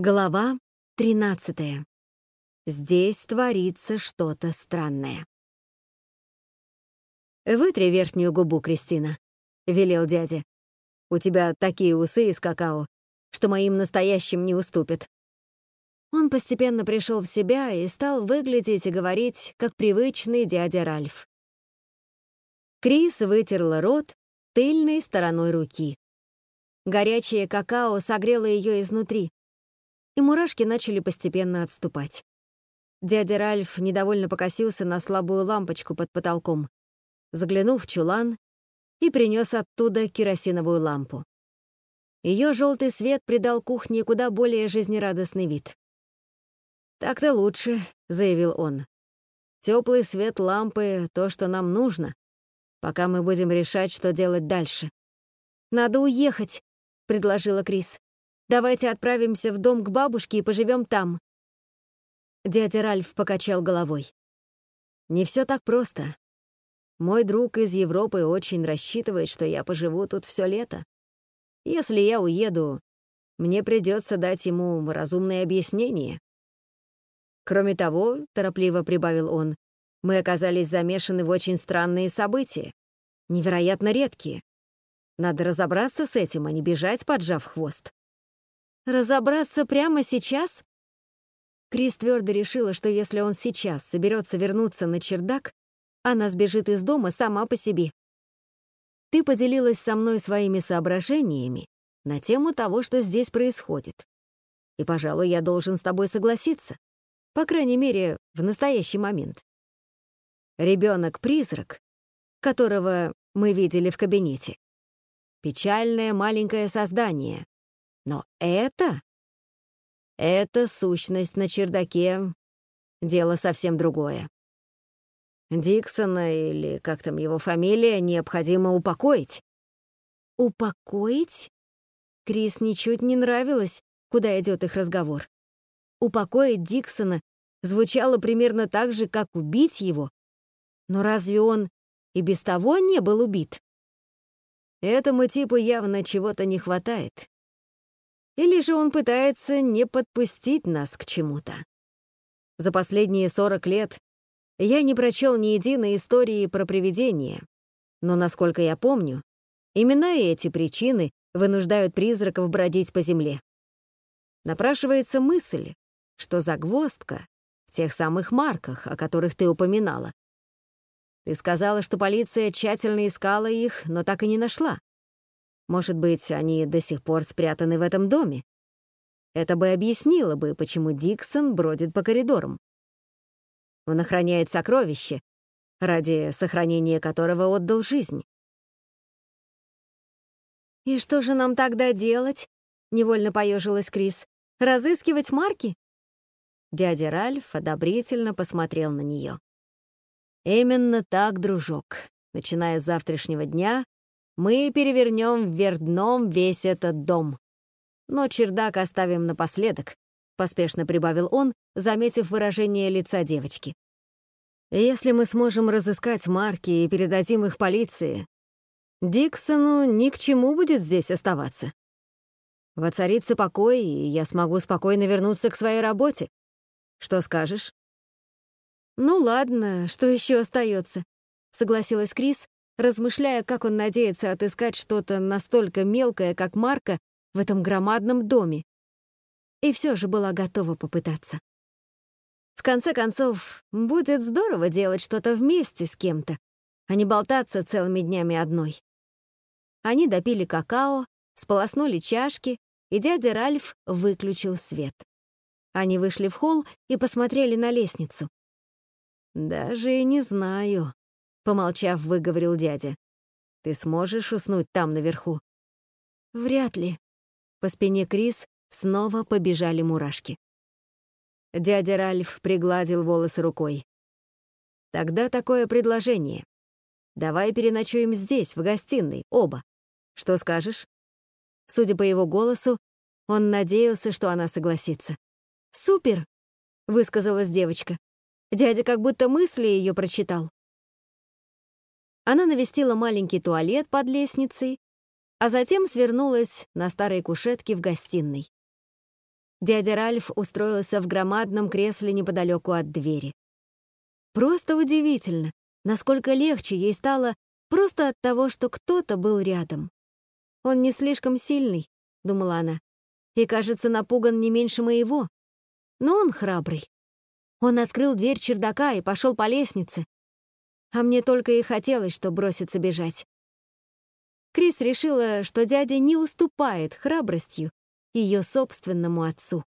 Глава 13. Здесь творится что-то странное. «Вытри верхнюю губу, Кристина», — велел дядя. «У тебя такие усы из какао, что моим настоящим не уступят». Он постепенно пришел в себя и стал выглядеть и говорить, как привычный дядя Ральф. Крис вытерла рот тыльной стороной руки. Горячее какао согрело ее изнутри, и мурашки начали постепенно отступать. Дядя Ральф недовольно покосился на слабую лампочку под потолком, заглянул в чулан и принес оттуда керосиновую лампу. Ее желтый свет придал кухне куда более жизнерадостный вид. «Так-то лучше», — заявил он. «Теплый свет лампы — то, что нам нужно, пока мы будем решать, что делать дальше». «Надо уехать», — предложила Крис. Давайте отправимся в дом к бабушке и поживем там». Дядя Ральф покачал головой. «Не все так просто. Мой друг из Европы очень рассчитывает, что я поживу тут все лето. Если я уеду, мне придется дать ему разумное объяснение. Кроме того, торопливо прибавил он, мы оказались замешаны в очень странные события, невероятно редкие. Надо разобраться с этим, а не бежать, поджав хвост. Разобраться прямо сейчас? Крис твердо решила, что если он сейчас соберется вернуться на чердак, она сбежит из дома сама по себе. Ты поделилась со мной своими соображениями на тему того, что здесь происходит. И, пожалуй, я должен с тобой согласиться. По крайней мере, в настоящий момент. Ребенок-призрак, которого мы видели в кабинете. Печальное маленькое создание, но это... Это сущность на чердаке. Дело совсем другое. Диксона, или как там его фамилия, необходимо упокоить. Упокоить? Крис ничуть не нравилось, куда идет их разговор. Упокоить Диксона звучало примерно так же, как убить его. Но разве он и без того не был убит? Этому типу явно чего-то не хватает. Или же он пытается не подпустить нас к чему-то? За последние 40 лет я не прочел ни единой истории про привидения, но, насколько я помню, именно эти причины вынуждают призраков бродить по земле. Напрашивается мысль, что загвоздка в тех самых марках, о которых ты упоминала. Ты сказала, что полиция тщательно искала их, но так и не нашла. Может быть, они до сих пор спрятаны в этом доме? Это бы объяснило бы, почему Диксон бродит по коридорам. Он охраняет сокровище, ради сохранения которого отдал жизнь. «И что же нам тогда делать?» — невольно поежилась Крис. «Разыскивать марки?» Дядя Ральф одобрительно посмотрел на нее. «Именно так, дружок. Начиная с завтрашнего дня мы перевернем вверх дном весь этот дом. Но чердак оставим напоследок, поспешно прибавил он, заметив выражение лица девочки. Если мы сможем разыскать марки и передадим их полиции, Диксону ни к чему будет здесь оставаться. Воцарится покой, и я смогу спокойно вернуться к своей работе. Что скажешь? Ну ладно, что еще остается? согласилась Крис, размышляя, как он надеется отыскать что-то настолько мелкое, как Марка, в этом громадном доме. И все же была готова попытаться. В конце концов, будет здорово делать что-то вместе с кем-то, а не болтаться целыми днями одной. Они допили какао, сполоснули чашки, и дядя Ральф выключил свет. Они вышли в холл и посмотрели на лестницу. «Даже не знаю», Помолчав, выговорил дядя. «Ты сможешь уснуть там наверху?» «Вряд ли». По спине Крис снова побежали мурашки. Дядя Ральф пригладил волосы рукой. «Тогда такое предложение. Давай переночуем здесь, в гостиной, оба. Что скажешь?» Судя по его голосу, он надеялся, что она согласится. «Супер!» — высказалась девочка. Дядя как будто мысли ее прочитал. Она навестила маленький туалет под лестницей, а затем свернулась на старой кушетке в гостиной. Дядя Ральф устроился в громадном кресле неподалеку от двери. Просто удивительно, насколько легче ей стало просто от того, что кто-то был рядом. «Он не слишком сильный», — думала она, «и, кажется, напуган не меньше моего. Но он храбрый. Он открыл дверь чердака и пошел по лестнице. А мне только и хотелось, что броситься бежать. Крис решила, что дядя не уступает храбростью ее собственному отцу.